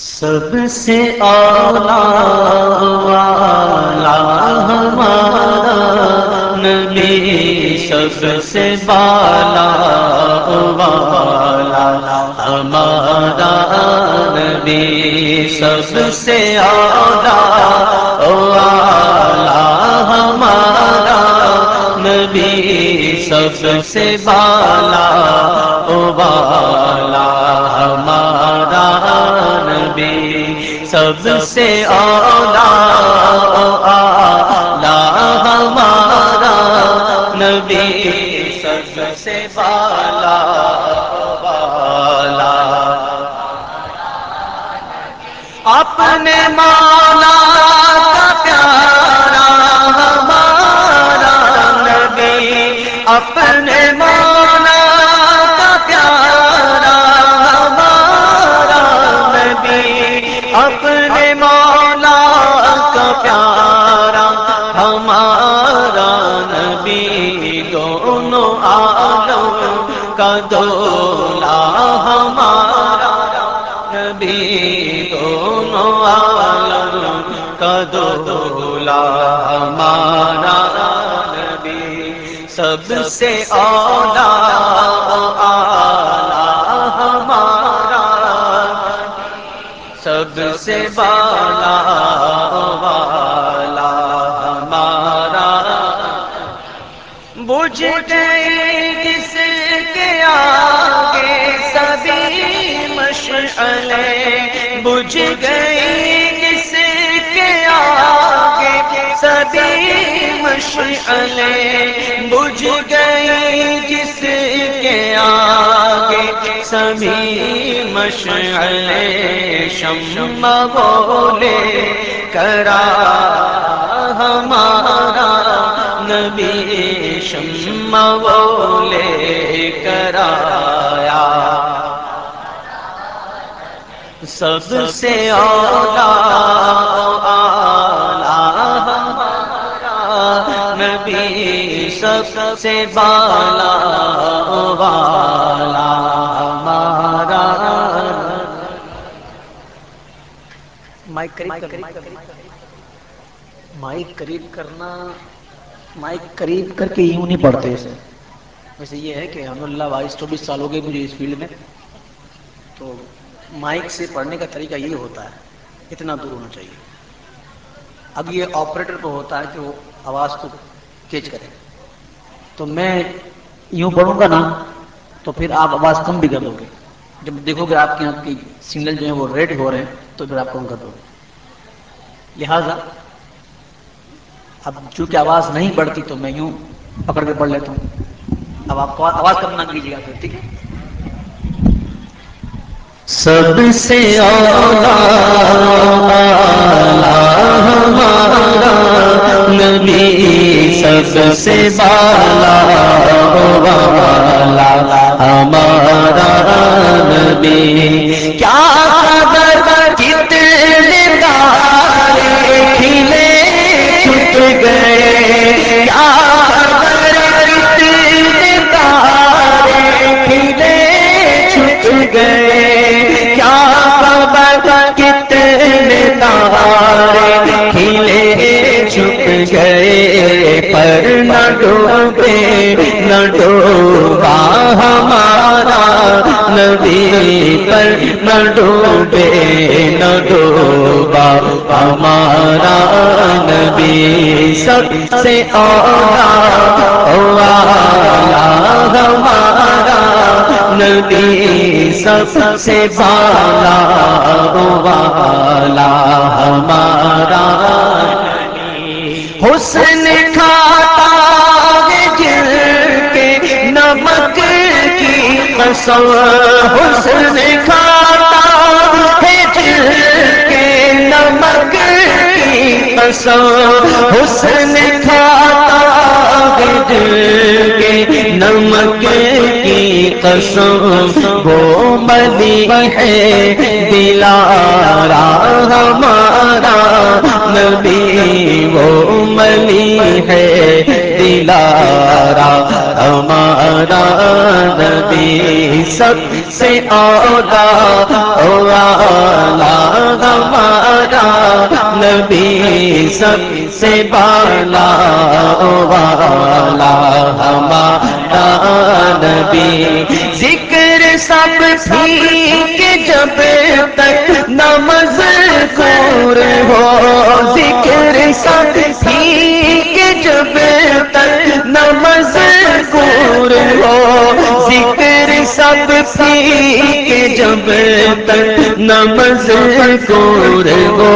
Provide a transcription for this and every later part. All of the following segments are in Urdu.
سب سے اولا والا ہمارا نبی، سب سے بالا والا ہمارا نبی، سب سے اولا والا ہمارا نبی، سب سے بالا والا ہمارا نبی، سب سے اولا لا ہمارا نبی، سب سے بالا بالا۔ اپنے مالا کا پیارا، ہمارا نبی، اپنے کا دولا ہمارا نبی دونوں عالم کا دولا ہمارا نبی سب سے اولا آلہ ہمارا سب سے بالا والا ہمارا بجھ گئی جس کے آگے سبھی مشعلیں بجھ گئی جس کے آگے؟ سبھی مشعلیں بجھ گئی جس کے آگے؟ سبھی مشعلیں شم بولے کرا ہمارا نبی شم بولے کرایا سب سے اولا نبی سب سے بالا والا ہمارا۔ مائک قریب کرنا۔ مائک قریب کرنا۔ مائک قریب کر کے یوں نہیں پڑھتے اسے ویسے یہ ہے کہ الحمد للہ بائیس چوبیس سال ہو گئے مجھے اس فیلڈ میں۔ تو مائک سے پڑھنے کا طریقہ یہ ہوتا ہے، اتنا دور ہونا چاہیے۔ اب یہ آپریٹر کو ہوتا ہے کہ وہ آواز کو کیچ کرے۔ تو میں یوں پڑھوں گا نا، تو پھر آپ آواز کم بھی کر دو گے۔ جب دیکھو گے آپ کے یہاں کی سگنل جو ہے وہ ریڈ ہو رہے ہیں، تو پھر آپ کم کر دو گے۔ لہذا اب چونکہ آواز نہیں بڑھتی تو میں یوں پکڑ کے پڑھ لیتا ہوں۔ اب آپ کو آواز کم نہ کیجیے گا پھر ٹھیک ہے۔ سب سے ہمارا نبی سب سے بالا والا ہمارا نبی۔ کیا ڈوبا ہمارا نبی پر نہ ڈوبے، نہ ڈوبا ہمارا نبی۔ سب سے اولا والا ہمارا نبی۔ سب سے بالا والا ہمارا حسن کھاتا کی حسن کھاتا ہے جل کے نمک کی قسم۔ حسن کھاتا ہے دل کے نمک کی قسم۔ وہ ملی ہے دلارا ہمارا نبی۔ وہ ملی ہے دلارا ہمارا نبی سب سے اولا والا ہمارا نبی سب سے بالا والا ہمارا نبی ذکر سب ٹھیک جب تک نماز کور ہو، ذکر سب ٹھیک جب تک نماز کور ہو، ذکر سب ٹھیک جب تک نماز کور ہو۔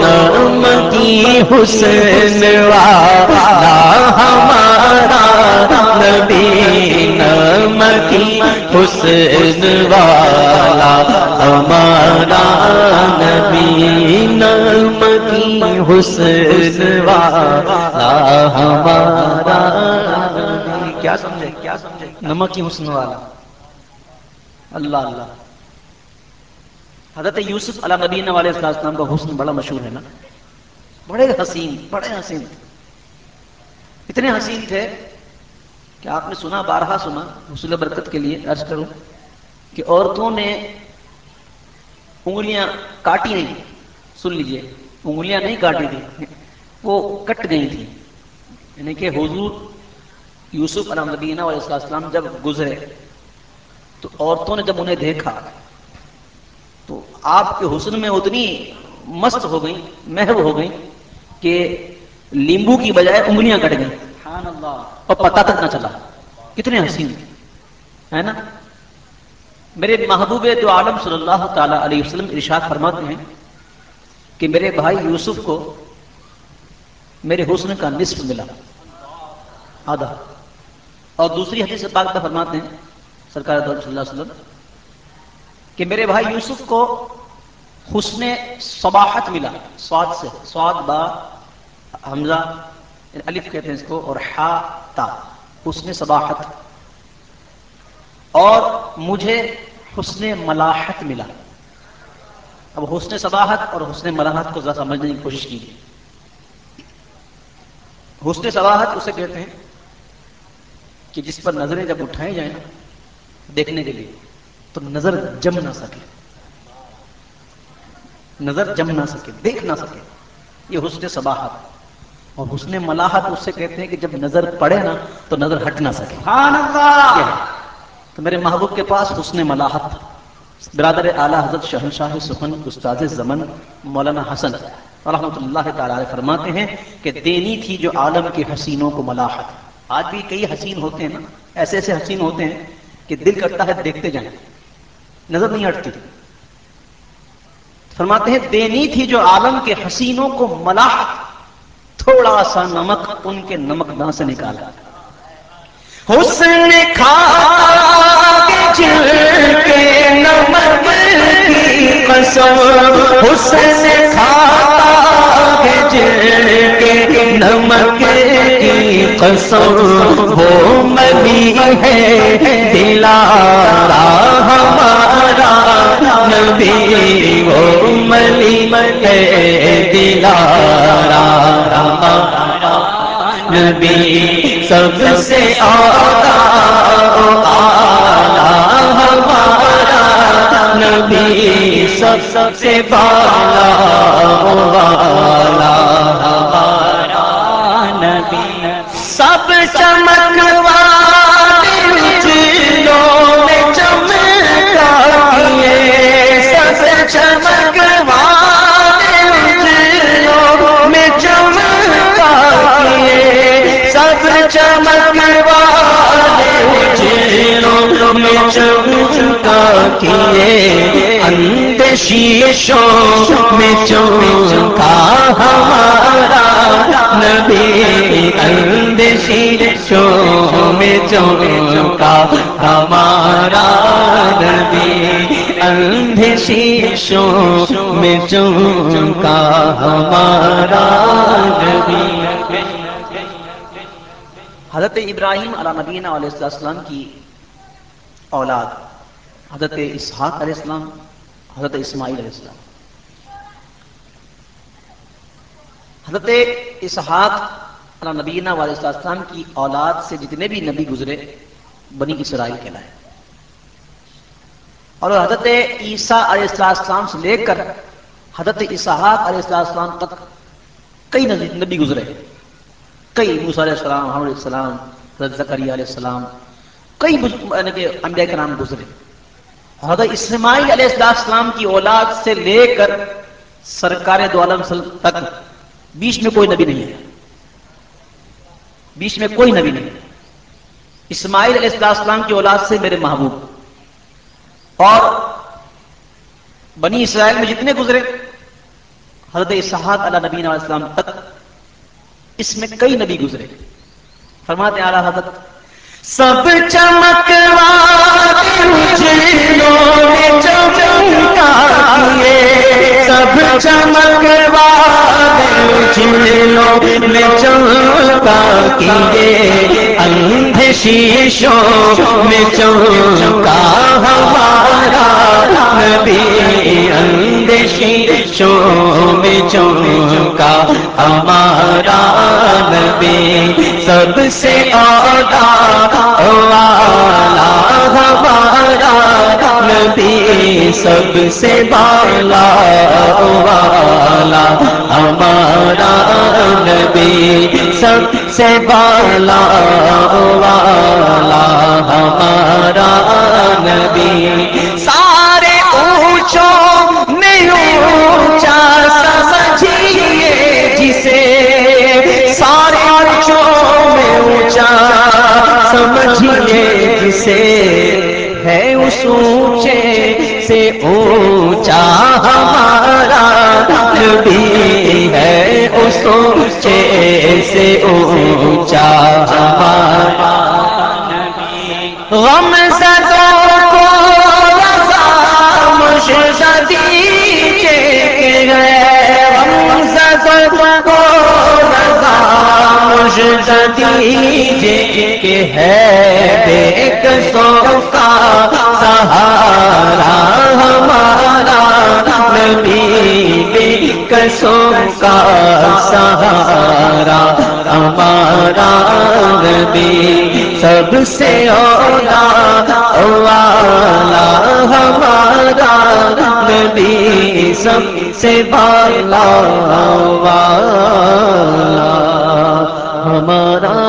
نام کی حسن والا، ہمارا نبی، نام کی حسن والا، ہمارا نبی، نام حسن والا، ہمارا کیا سمجھے؟ کیا سمجھے؟ نمک کی حسن والا۔ اللہ اللہ۔ حضرت یوسف علیہ نبی والے السلام کا حسن بڑا مشہور ہے نا۔ بڑے حسین بڑے حسین۔ اتنے حسین تھے کہ آپ نے سنا، بارہا سنا حسل برکت کے لیے عرض کروں کہ عورتوں نے انگلیاں کاٹی نہیں، سن لیجیے۔ انگلیاں نہیں کاٹی تھی وہ کٹ گئی تھی یعنی کہ حضور یوسف علیہ نبینہ علیہ السلام جب گزرے تو عورتوں نے جب انہیں دیکھا تو آپ کے حسن میں اتنی مست ہو گئی محو ہو گئی کہ لیمبو کی بجائے انگلیاں کٹ گئیں۔ اور پتہ تک نہ چلا۔ کتنے حسین ہے نا؟ میرے محبوب دو عالم صلی اللہ تعالی علیہ وسلم ارشاد فرماتے ہیں کہ میرے بھائی یوسف کو میرے حسن کا نصف ملا۔ آدھا۔ اور دوسری حدیث پاک میں فرماتے ہیں، سرکار صلی اللہ علیہ وسلم، کہ میرے بھائی یوسف کو حسن صباحت ملا۔ سواد سے۔ سواد با حمزہ یعنی الف کہتے ہیں اس کو، اور ہا تا۔ حسن صباحت۔ اور مجھے حسن ملاحت ملا۔ اب حسن صباحت اور حسن ملاحت کو ذرا سمجھنے کی کوشش کیجیے۔ حسن صباحت اسے کہتے ہیں کہ جس پر نظریں جب اٹھائی جائیں دیکھنے کے لیے تو نظر جم نہ سکے۔ نظر جم نہ سکے دیکھ نہ سکے۔ یہ حسن صباحت۔ اور حسن ملاحت اس سے کہتے ہیں کہ جب نظر پڑے نا تو نظر ہٹ نہ سکے۔ تو میرے محبوب کے پاس حسن ملاحت۔ برادر اعلیٰ حضرت شہنشاہ سخن استاد زمن مولانا حسن رحمۃ اللہ تعالی فرماتے ہیں کہ دینی تھی جو عالم کے حسینوں کو ملاحت۔ آج بھی کئی حسین ہوتے ہیں نا، ایسے ایسے حسین ہوتے ہیں کہ دل کرتا ہے دیکھتے جائیں۔ نظر نہیں ہٹتی فرماتے ہیں دینی تھی جو عالم کے حسینوں کو ملاحت، تھوڑا سا نمک ان کے نمک داں سے نکالا۔ حسن کھا کے نمک کی قسم حسن کھا کے نمک کی قسم وہ ملی ہے دلارا ہمارا نبی وہ ملی ہے دلارا ہمارا نبی سب سے آتا ہمارا نبی سب سب سے بالا والا ہمارا نبی سب چمک چلو چمکا سب چمک کیے اند شیشوں میں چمکا ہمارا نبی اند شیشوں میں چمکا ہمارا نبی اندھ شیشوں میں چمکا ہمارا نبی۔ حضرت ابراہیم علیہ نبینہ علیہ السلام کی اولاد۔ حضرت اسحاق علیہ السلام، حضرت اسماعیل علیہ السلام۔ حضرت اسحاق اللہ نبینا علیہ السلام کی اولاد سے جتنے بھی نبی گزرے، بنی اسرائیل کہلائے۔ اور حضرت عیسیٰ علیہ السلام سے لے کر حضرت اسحاق علیہ السلام تک کئی نبی گزرے۔ کئی موسیٰ علیہ السلام علیہ السلام، حضرت زکریہ علیہ السلام، کئی یعنی انبیاء کے نام گزرے۔ حضرت اسماعیل علیہ السلام کی اولاد سے لے کر سرکار دو عالم تک بیچ میں کوئی نبی نہیں ہے۔ بیچ میں کوئی نبی نہیں اسماعیل علیہ السلام کی اولاد سے میرے محبوب۔ اور بنی اسرائیل میں جتنے گزرے، حضرت اسحاق علیہ نبی علیہ السلام تک اس میں کئی نبی گزرے۔ فرماتے اعلیٰ حضرت سب چمک چمکا سب چمک میں چمکا کیے۔ اندھ شیشوں میں چمکا ہمارا نبی۔ اندھ شیشوں میں چمکا ہمارا نبی۔ سب سے آدھا والا ہمارا نبی سب سے بالا والا ہمارا نبی سب سے بالا والا ہمارا نبی سارے اونچے سے اونچا ہمارا غم زدوں کو رضا مشدی مشدی کے ہے بے کسوں کا سہارا ہمارا نبی بے کسوں کا سہارا ہمارا نبی سب سے اولا والا ہمارا نبی سب سے بالا والا ہمارا